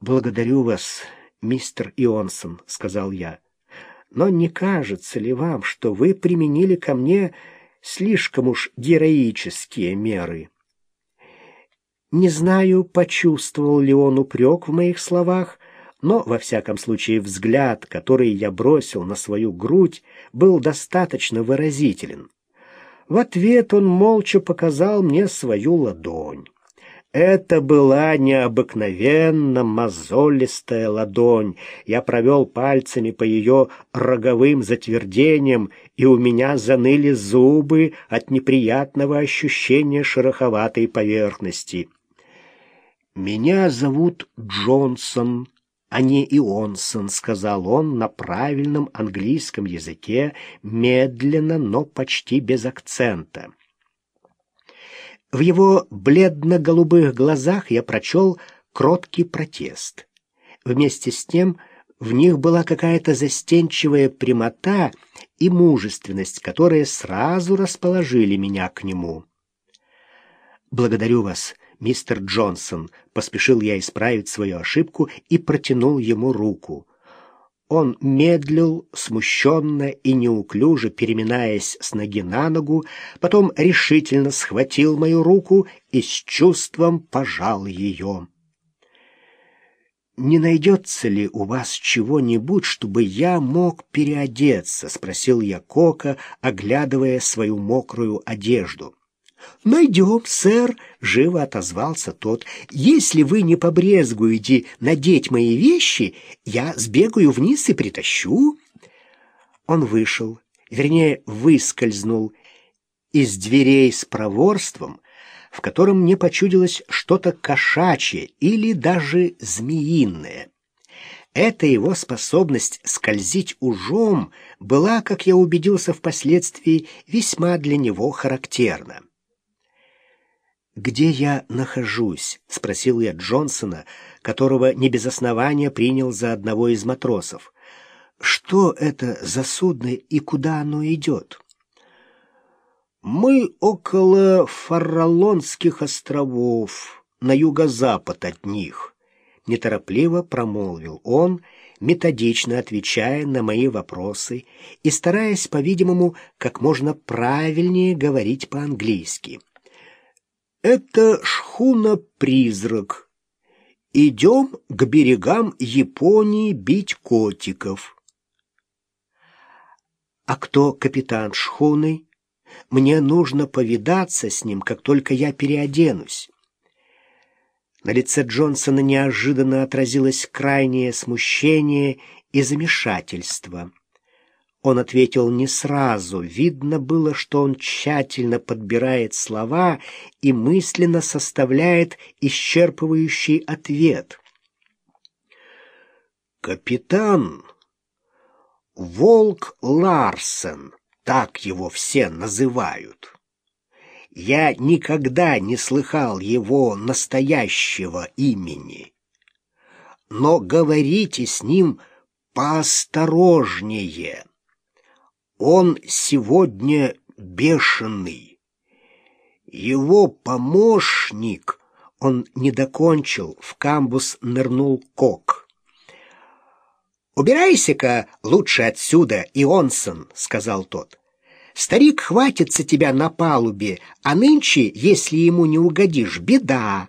«Благодарю вас, мистер Ионсон», — сказал я. «Но не кажется ли вам, что вы применили ко мне слишком уж героические меры?» Не знаю, почувствовал ли он упрек в моих словах, но, во всяком случае, взгляд, который я бросил на свою грудь, был достаточно выразителен. В ответ он молча показал мне свою ладонь. Это была необыкновенно мозолистая ладонь. Я провел пальцами по ее роговым затвердениям, и у меня заныли зубы от неприятного ощущения шероховатой поверхности. «Меня зовут Джонсон», а не Ионсон», — сказал он на правильном английском языке, медленно, но почти без акцента. В его бледно-голубых глазах я прочел кроткий протест. Вместе с тем в них была какая-то застенчивая прямота и мужественность, которые сразу расположили меня к нему. «Благодарю вас», мистер Джонсон», — поспешил я исправить свою ошибку и протянул ему руку. Он медлил, смущенно и неуклюже переминаясь с ноги на ногу, потом решительно схватил мою руку и с чувством пожал ее. «Не найдется ли у вас чего-нибудь, чтобы я мог переодеться?» — спросил я Кока, оглядывая свою мокрую одежду. «Найдем, сэр», — живо отозвался тот. «Если вы не побрезгуете надеть мои вещи, я сбегаю вниз и притащу». Он вышел, вернее, выскользнул из дверей с проворством, в котором мне почудилось что-то кошачье или даже змеиное. Эта его способность скользить ужом была, как я убедился впоследствии, весьма для него характерна. «Где я нахожусь?» — спросил я Джонсона, которого не без основания принял за одного из матросов. «Что это за судно и куда оно идет?» «Мы около Фаралонских островов, на юго-запад от них», — неторопливо промолвил он, методично отвечая на мои вопросы и стараясь, по-видимому, как можно правильнее говорить по-английски. Это шхуна-призрак. Идем к берегам Японии бить котиков. А кто капитан шхуны? Мне нужно повидаться с ним, как только я переоденусь. На лице Джонсона неожиданно отразилось крайнее смущение и замешательство. Он ответил не сразу. Видно было, что он тщательно подбирает слова и мысленно составляет исчерпывающий ответ. «Капитан Волк Ларсен, так его все называют. Я никогда не слыхал его настоящего имени. Но говорите с ним поосторожнее». Он сегодня бешеный. Его помощник, он не докончил, в камбус нырнул кок. «Убирайся-ка лучше отсюда, Ионсон», — сказал тот. «Старик хватится тебя на палубе, а нынче, если ему не угодишь, беда».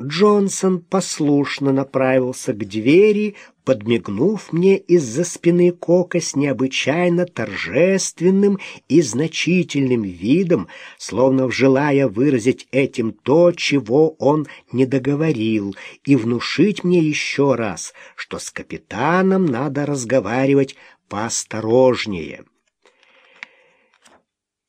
Джонсон послушно направился к двери, подмигнув мне из-за спины Кока с необычайно торжественным и значительным видом, словно желая выразить этим то, чего он не договорил, и внушить мне еще раз, что с капитаном надо разговаривать поосторожнее.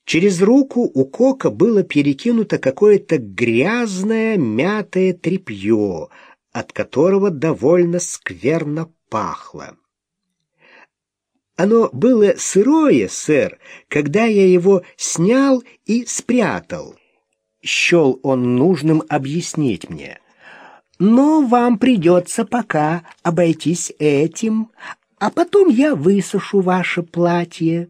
Через руку у Кока было перекинуто какое-то грязное мятое тряпье, от которого довольно скверно пахло. Оно было сырое, сэр, когда я его снял и спрятал. Щел он нужным объяснить мне. Но вам придется пока обойтись этим, а потом я высушу ваше платье.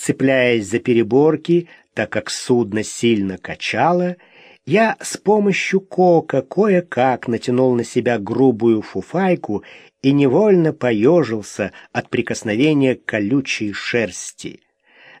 Цепляясь за переборки, так как судно сильно качало, Я с помощью кока кое-как натянул на себя грубую фуфайку и невольно поежился от прикосновения колючей шерсти.